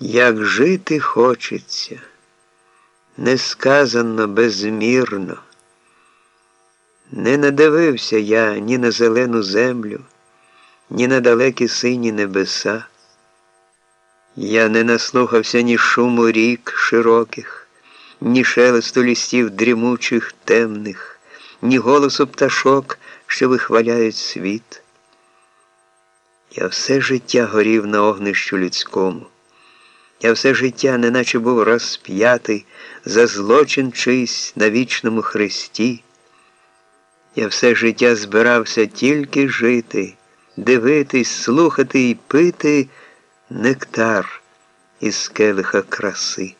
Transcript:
Як жити хочеться, несказанно безмірно. Не надивився я ні на зелену землю, ні на далекі сині небеса. Я не наслухався ні шуму рік широких, ні шелесту лістів дрімучих темних, ні голосу пташок, що вихваляють світ. Я все життя горів на огнищу людському. Я все життя, неначе був розп'ятий за злочин чийсь на вічному хресті. Я все життя збирався тільки жити, дивитись, слухати і пити нектар із келиха краси.